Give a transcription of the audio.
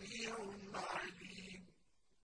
جميع